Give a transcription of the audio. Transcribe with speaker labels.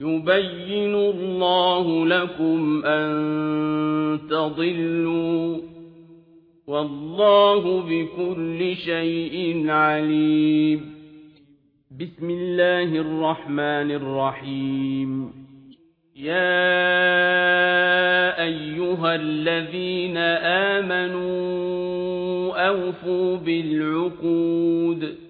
Speaker 1: يبين الله لكم أن تضلوا والله بكل شيء عليم. بسم الله الرحمن الرحيم. يا أيها الذين آمنوا أوفوا بالعقود.